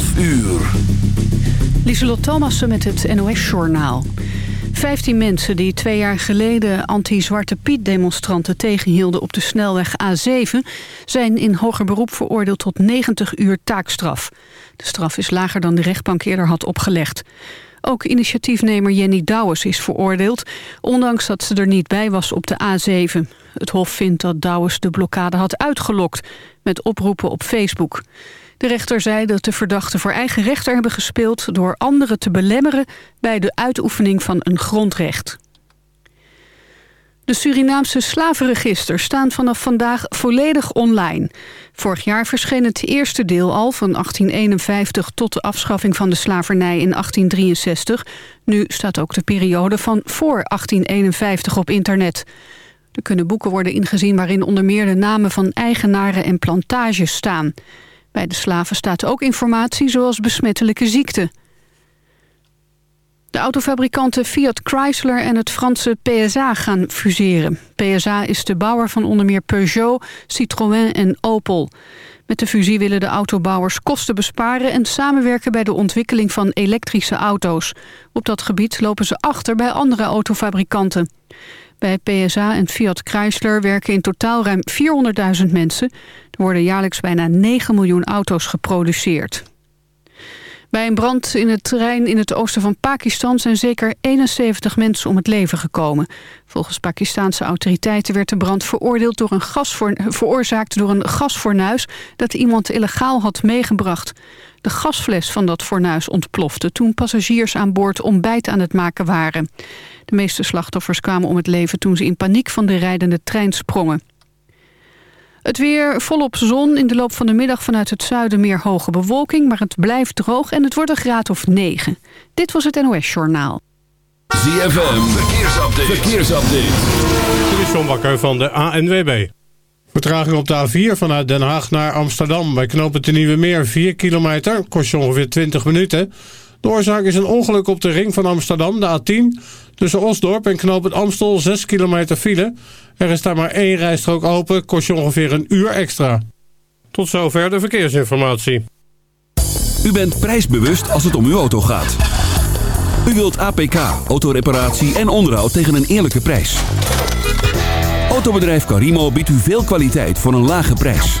12 uur. Lieselot Thomassen met het NOS-journaal. Vijftien mensen die twee jaar geleden anti-Zwarte Piet-demonstranten tegenhielden op de snelweg A7... zijn in hoger beroep veroordeeld tot 90 uur taakstraf. De straf is lager dan de rechtbank eerder had opgelegd. Ook initiatiefnemer Jenny Douwes is veroordeeld... ondanks dat ze er niet bij was op de A7. Het Hof vindt dat Douwes de blokkade had uitgelokt... met oproepen op Facebook. De rechter zei dat de verdachten voor eigen rechter hebben gespeeld... door anderen te belemmeren bij de uitoefening van een grondrecht. De Surinaamse slavenregisters staan vanaf vandaag volledig online. Vorig jaar verscheen het eerste deel al van 1851 tot de afschaffing van de slavernij in 1863. Nu staat ook de periode van voor 1851 op internet. Er kunnen boeken worden ingezien waarin onder meer de namen van eigenaren en plantages staan. Bij de slaven staat ook informatie zoals besmettelijke ziekten. De autofabrikanten Fiat Chrysler en het Franse PSA gaan fuseren. PSA is de bouwer van onder meer Peugeot, Citroën en Opel. Met de fusie willen de autobouwers kosten besparen... en samenwerken bij de ontwikkeling van elektrische auto's. Op dat gebied lopen ze achter bij andere autofabrikanten. Bij PSA en Fiat Chrysler werken in totaal ruim 400.000 mensen. Er worden jaarlijks bijna 9 miljoen auto's geproduceerd. Bij een brand in het terrein in het oosten van Pakistan zijn zeker 71 mensen om het leven gekomen. Volgens Pakistanse autoriteiten werd de brand veroordeeld veroorzaakt door een gasfornuis dat iemand illegaal had meegebracht. De gasfles van dat fornuis ontplofte toen passagiers aan boord ontbijt aan het maken waren. De meeste slachtoffers kwamen om het leven toen ze in paniek van de rijdende trein sprongen. Het weer volop zon. In de loop van de middag vanuit het zuiden meer hoge bewolking. Maar het blijft droog en het wordt een graad of 9. Dit was het NOS Journaal. ZFM, verkeersupdate. verkeersupdate. Dit is John Bakker van de ANWB. Vertraging op de A4 vanuit Den Haag naar Amsterdam. Bij knopen de Nieuwe Meer 4 kilometer. Kost je ongeveer 20 minuten. De oorzaak is een ongeluk op de ring van Amsterdam, de A10. Tussen Osdorp en Knoop Amstel 6 kilometer file. Er is daar maar één rijstrook open, kost je ongeveer een uur extra. Tot zover de verkeersinformatie. U bent prijsbewust als het om uw auto gaat. U wilt APK, autoreparatie en onderhoud tegen een eerlijke prijs. Autobedrijf Carimo biedt u veel kwaliteit voor een lage prijs.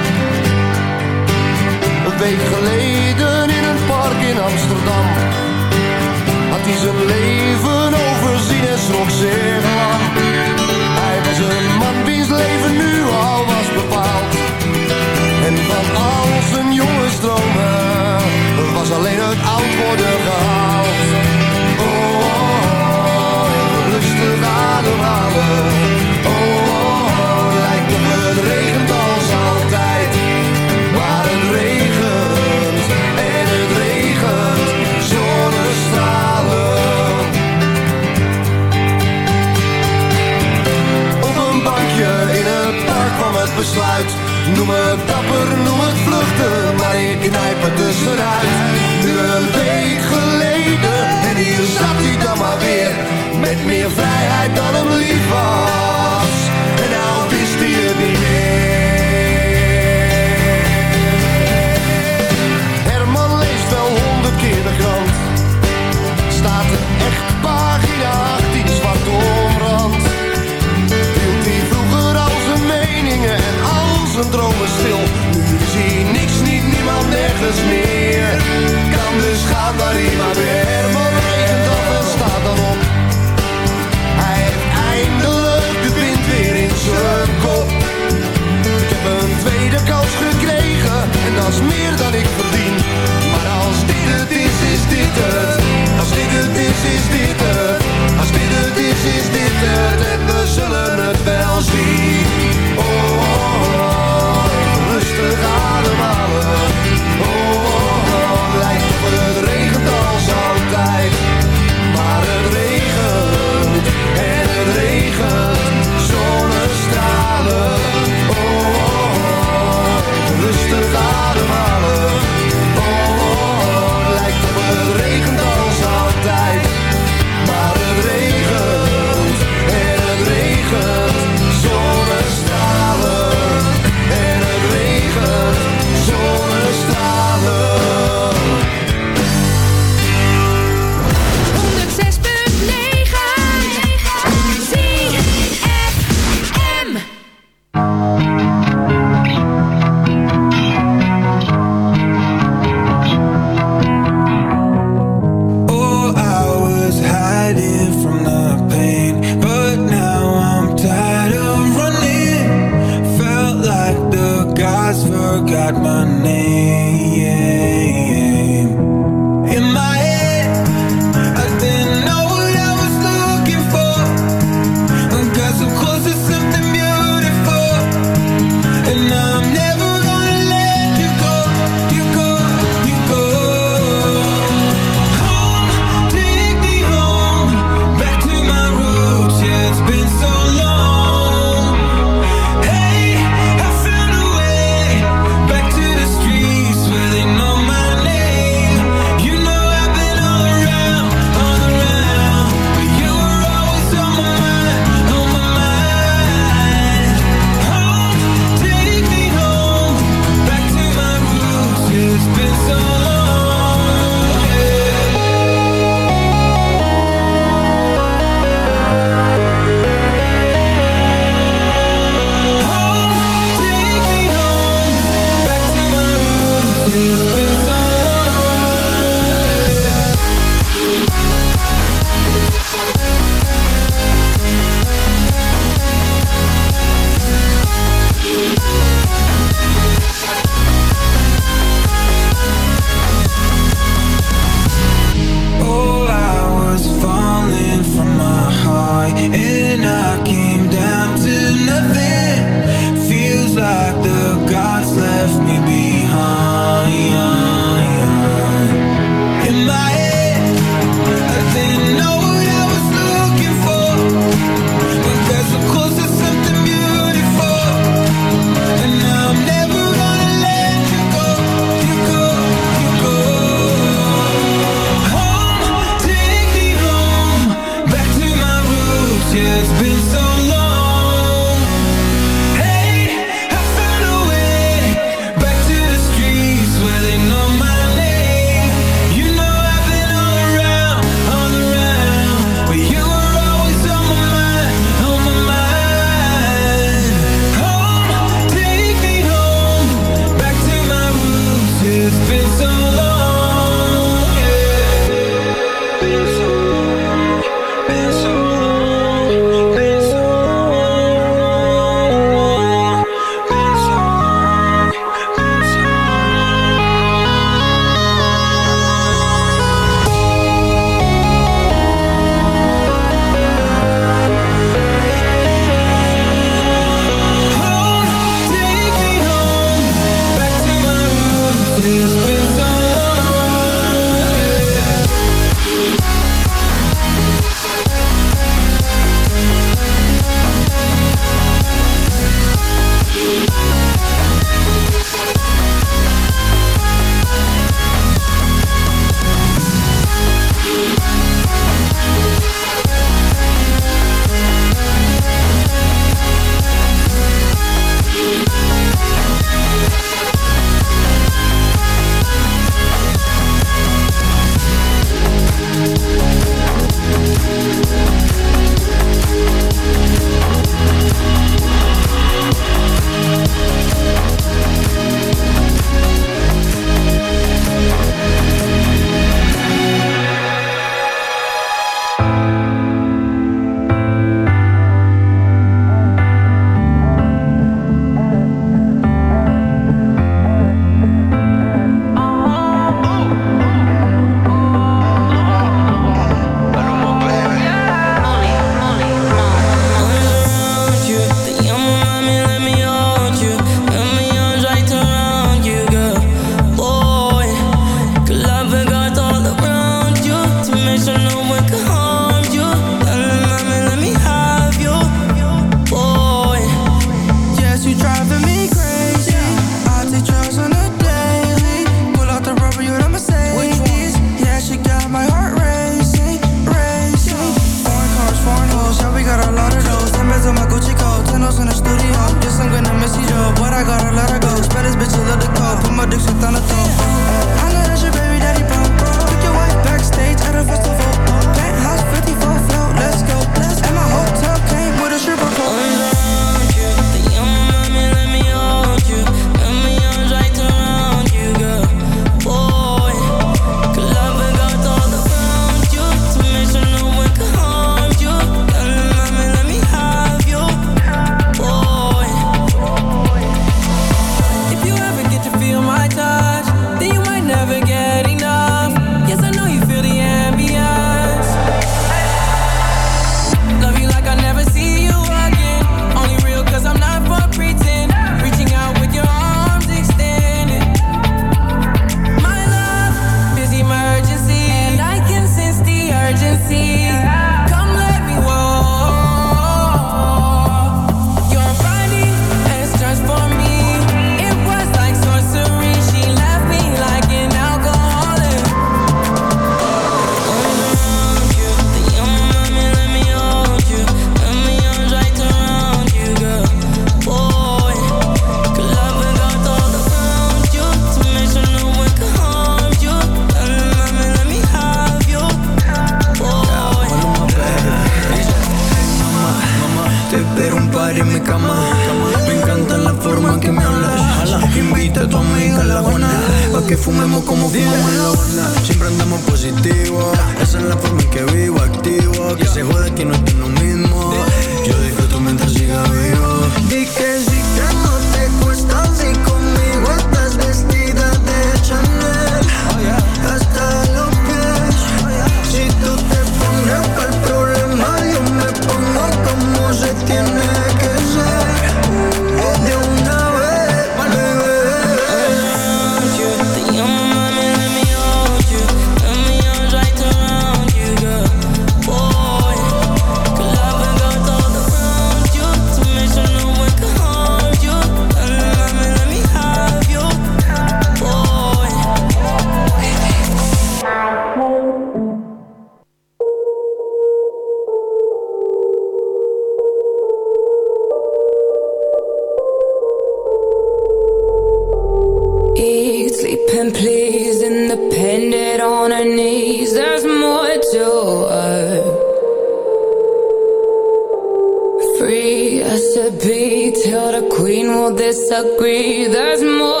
Disagree. There's more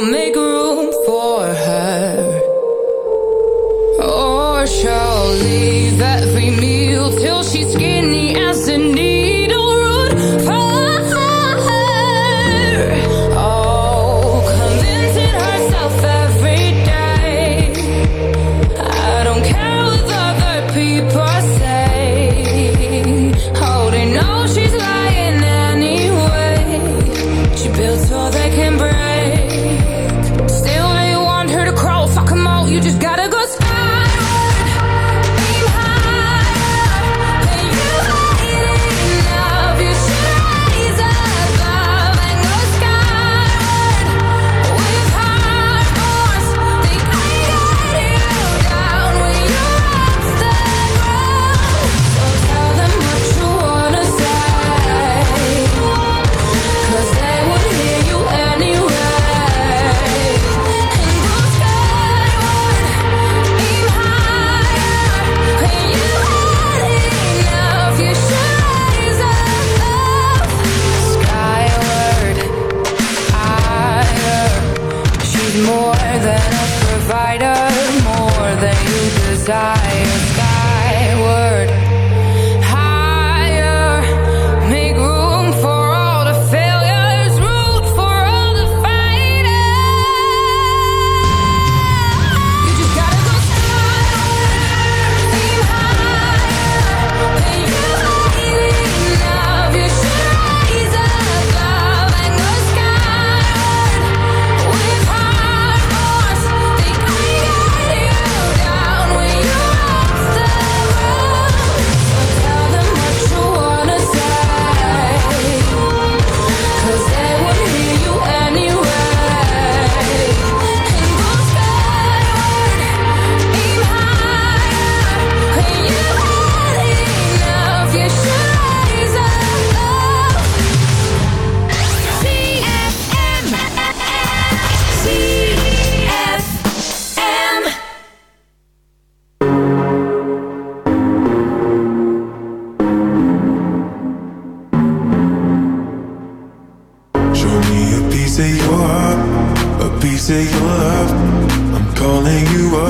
Well.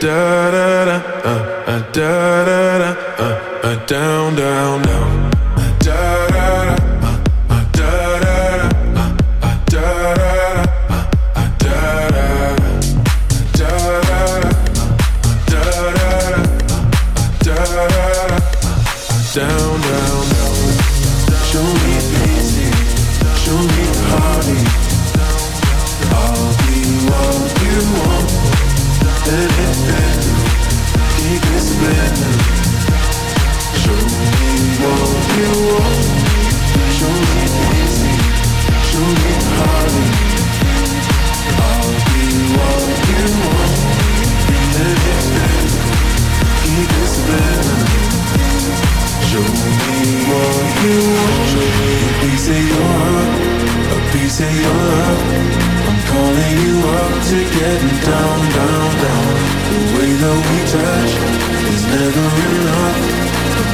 Da da da, uh, uh, da da da, uh, uh, down, down, down.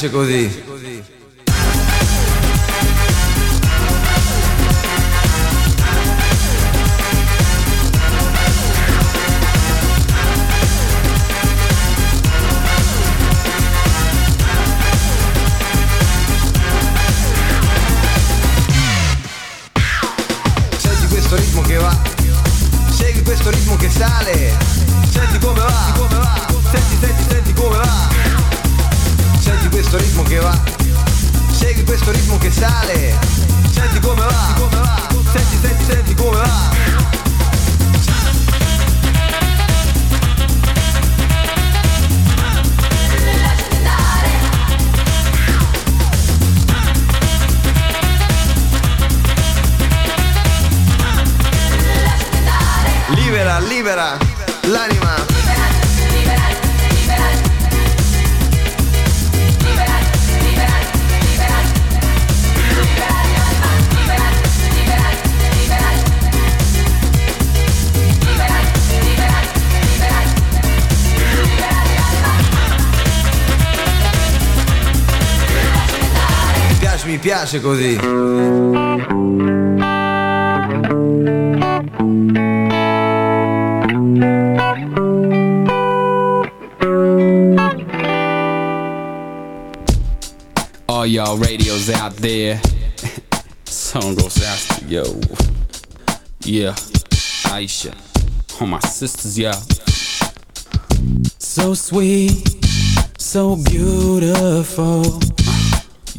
Piace così. Piace, così. All y'all radios out there. Song goes out to yo. Yeah, Aisha. All my sisters, yeah. So sweet, so beautiful.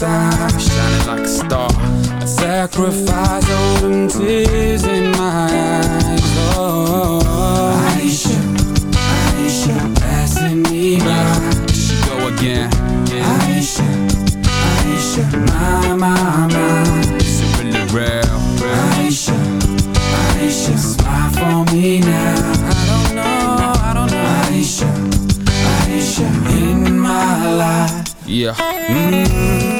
side, shining like a star. I sacrifice all them tears in my eyes. Oh, Aisha. Aisha, passing me by. She go again. Aisha, Aisha, my, my, my. Is it really real? Aisha, Aisha, smile for me now. I don't know, I don't know. Aisha, Aisha, in my life. Yeah. Mm,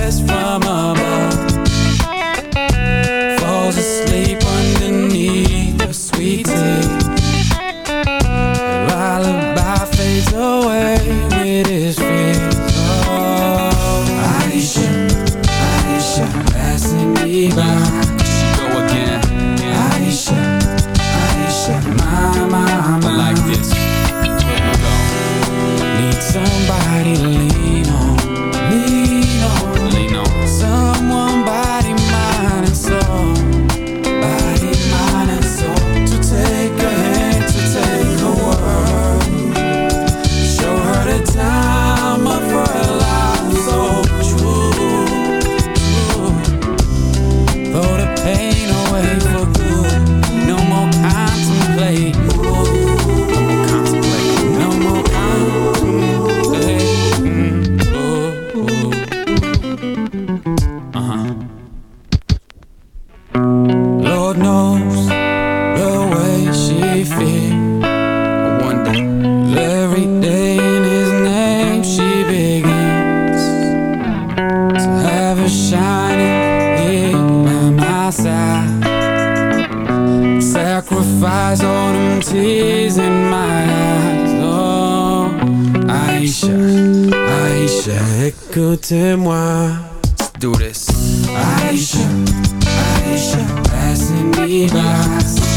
écoutez-moi. Do this. Aisha, Aisha, passing me by.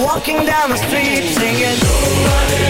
Walking down the street singing.